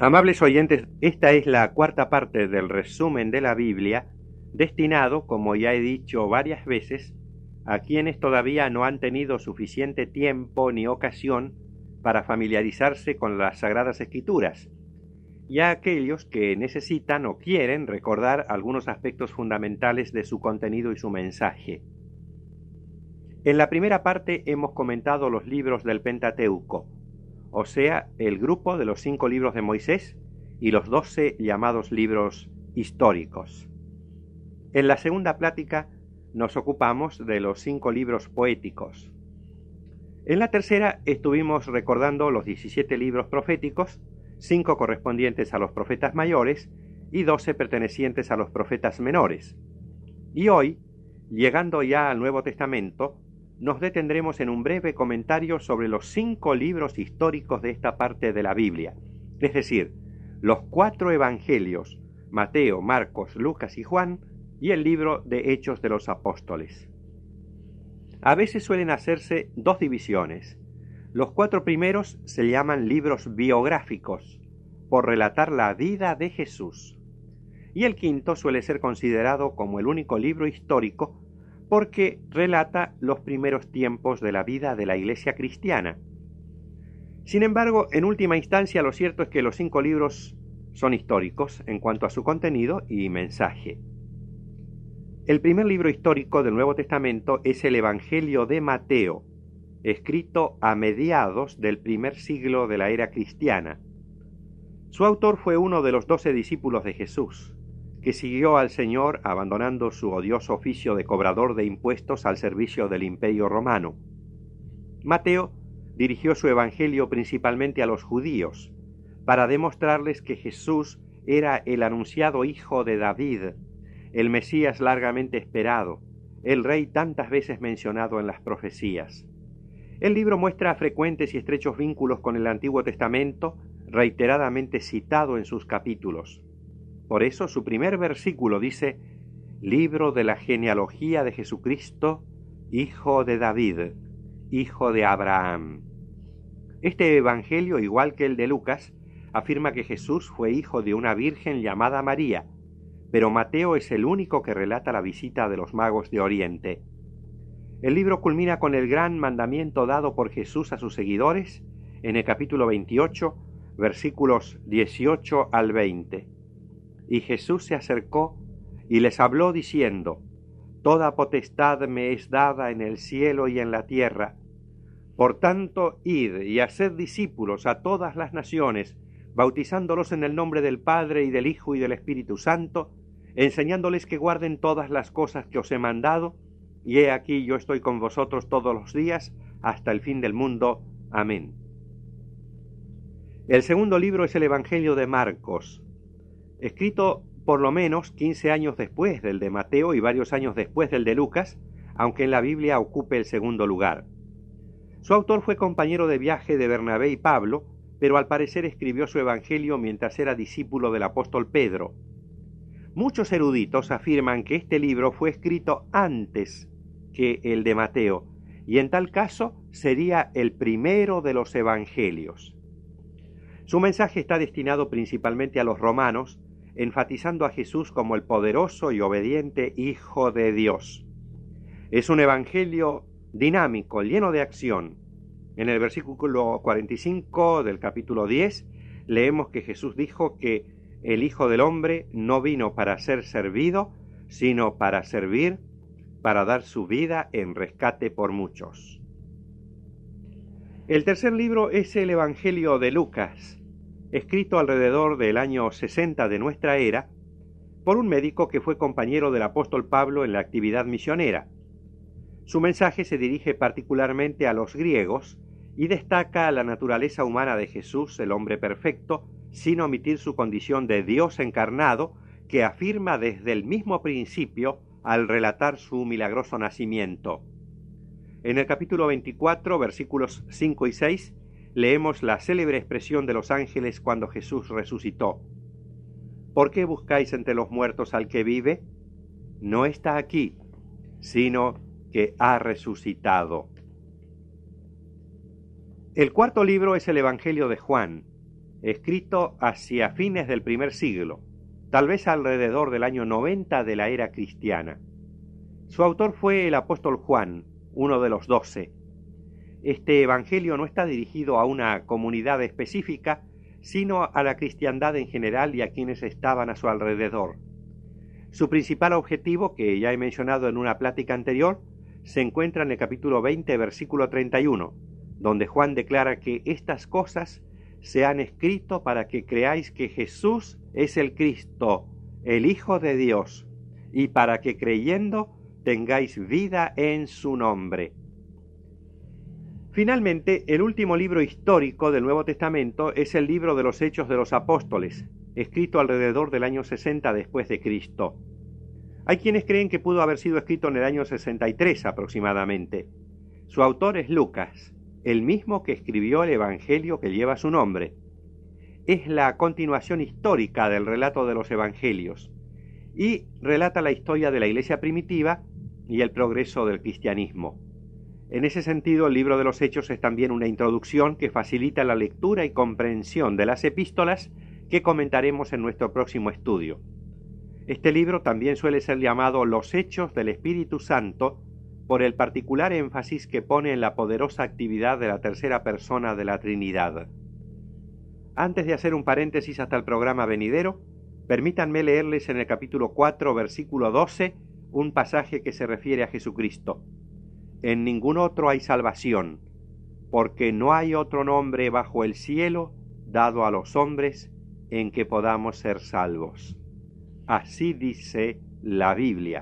Amables oyentes, esta es la cuarta parte del resumen de la Biblia, destinado, como ya he dicho varias veces, a quienes todavía no han tenido suficiente tiempo ni ocasión para familiarizarse con las Sagradas Escrituras, y a aquellos que necesitan o quieren recordar algunos aspectos fundamentales de su contenido y su mensaje. En la primera parte hemos comentado los libros del Pentateuco, o sea, el grupo de los cinco libros de Moisés y los doce llamados libros históricos. En la segunda plática nos ocupamos de los cinco libros poéticos. En la tercera estuvimos recordando los 17 libros proféticos, cinco correspondientes a los profetas mayores y doce pertenecientes a los profetas menores. Y hoy, llegando ya al Nuevo Testamento, nos detendremos en un breve comentario sobre los cinco libros históricos de esta parte de la Biblia, es decir, los cuatro evangelios, Mateo, Marcos, Lucas y Juan, y el libro de Hechos de los Apóstoles. A veces suelen hacerse dos divisiones. Los cuatro primeros se llaman libros biográficos, por relatar la vida de Jesús. Y el quinto suele ser considerado como el único libro histórico porque relata los primeros tiempos de la vida de la Iglesia cristiana. Sin embargo, en última instancia, lo cierto es que los cinco libros son históricos en cuanto a su contenido y mensaje. El primer libro histórico del Nuevo Testamento es el Evangelio de Mateo, escrito a mediados del primer siglo de la era cristiana. Su autor fue uno de los doce discípulos de Jesús, que siguió al Señor abandonando su odioso oficio de cobrador de impuestos al servicio del imperio romano. Mateo dirigió su evangelio principalmente a los judíos, para demostrarles que Jesús era el anunciado hijo de David, el Mesías largamente esperado, el rey tantas veces mencionado en las profecías. El libro muestra frecuentes y estrechos vínculos con el Antiguo Testamento, reiteradamente citado en sus capítulos. Por eso su primer versículo dice, libro de la genealogía de Jesucristo, hijo de David, hijo de Abraham. Este Evangelio, igual que el de Lucas, afirma que Jesús fue hijo de una virgen llamada María, pero Mateo es el único que relata la visita de los magos de Oriente. El libro culmina con el gran mandamiento dado por Jesús a sus seguidores en el capítulo 28, versículos 18 al 20. Y Jesús se acercó y les habló diciendo, Toda potestad me es dada en el cielo y en la tierra. Por tanto, id y haced discípulos a todas las naciones, bautizándolos en el nombre del Padre y del Hijo y del Espíritu Santo, enseñándoles que guarden todas las cosas que os he mandado, y he aquí yo estoy con vosotros todos los días hasta el fin del mundo. Amén. El segundo libro es el Evangelio de Marcos escrito por lo menos 15 años después del de Mateo y varios años después del de Lucas, aunque en la Biblia ocupe el segundo lugar. Su autor fue compañero de viaje de Bernabé y Pablo, pero al parecer escribió su Evangelio mientras era discípulo del apóstol Pedro. Muchos eruditos afirman que este libro fue escrito antes que el de Mateo, y en tal caso sería el primero de los Evangelios. Su mensaje está destinado principalmente a los romanos, enfatizando a Jesús como el poderoso y obediente Hijo de Dios. Es un evangelio dinámico, lleno de acción. En el versículo 45 del capítulo 10 leemos que Jesús dijo que el Hijo del Hombre no vino para ser servido, sino para servir, para dar su vida en rescate por muchos. El tercer libro es el Evangelio de Lucas, escrito alrededor del año 60 de nuestra era, por un médico que fue compañero del apóstol Pablo en la actividad misionera. Su mensaje se dirige particularmente a los griegos y destaca la naturaleza humana de Jesús, el hombre perfecto, sin omitir su condición de Dios encarnado, que afirma desde el mismo principio al relatar su milagroso nacimiento. En el capítulo 24, versículos 5 y 6, leemos la célebre expresión de los ángeles cuando Jesús resucitó. ¿Por qué buscáis entre los muertos al que vive? No está aquí, sino que ha resucitado. El cuarto libro es el Evangelio de Juan, escrito hacia fines del primer siglo, tal vez alrededor del año 90 de la era cristiana. Su autor fue el apóstol Juan, uno de los doce. Este Evangelio no está dirigido a una comunidad específica, sino a la cristiandad en general y a quienes estaban a su alrededor. Su principal objetivo, que ya he mencionado en una plática anterior, se encuentra en el capítulo 20, versículo 31, donde Juan declara que estas cosas se han escrito para que creáis que Jesús es el Cristo, el Hijo de Dios, y para que creyendo tengáis vida en su nombre. Finalmente, el último libro histórico del Nuevo Testamento es el libro de los Hechos de los Apóstoles, escrito alrededor del año 60 después de Cristo. Hay quienes creen que pudo haber sido escrito en el año 63 aproximadamente. Su autor es Lucas, el mismo que escribió el Evangelio que lleva su nombre. Es la continuación histórica del relato de los Evangelios y relata la historia de la iglesia primitiva y el progreso del cristianismo. En ese sentido, el libro de los Hechos es también una introducción que facilita la lectura y comprensión de las epístolas que comentaremos en nuestro próximo estudio. Este libro también suele ser llamado Los Hechos del Espíritu Santo por el particular énfasis que pone en la poderosa actividad de la tercera persona de la Trinidad. Antes de hacer un paréntesis hasta el programa venidero, permítanme leerles en el capítulo 4, versículo 12, un pasaje que se refiere a Jesucristo. En ningún otro hay salvación, porque no hay otro nombre bajo el cielo dado a los hombres en que podamos ser salvos. Así dice la Biblia.